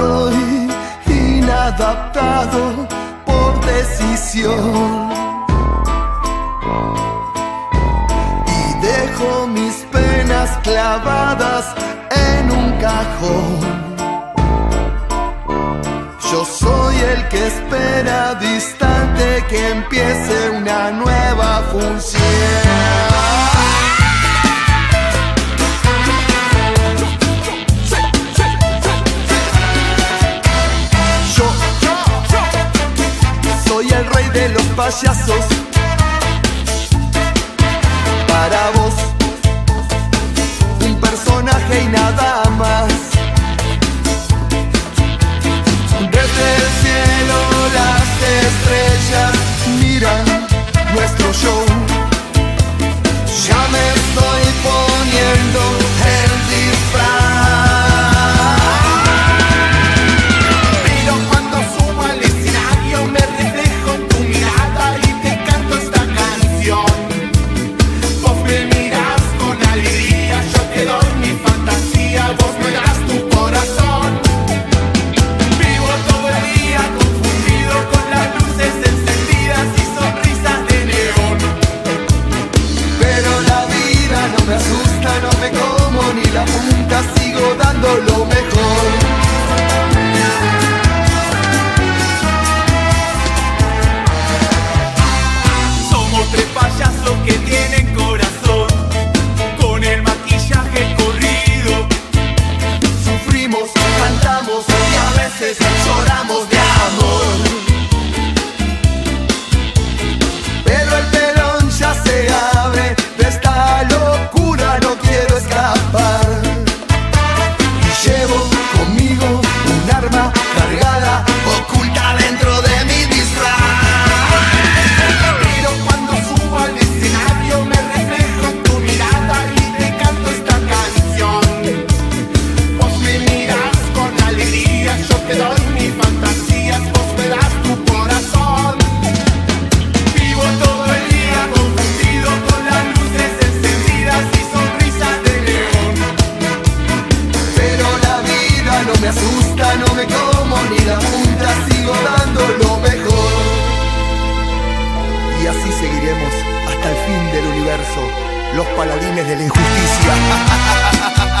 soy inadaptado por decisión. Y dejo mis penas clavadas en un cajón. Yo soy el que espera distante que empiece una nueva función. rey de los payasos. Para vos, un personaje y nada. la punta sigo dando lo mejor. regala gusta, no me como ni la punta, sigo dando lo mejor. Y así seguiremos hasta el fin del universo, los paladines de la injusticia.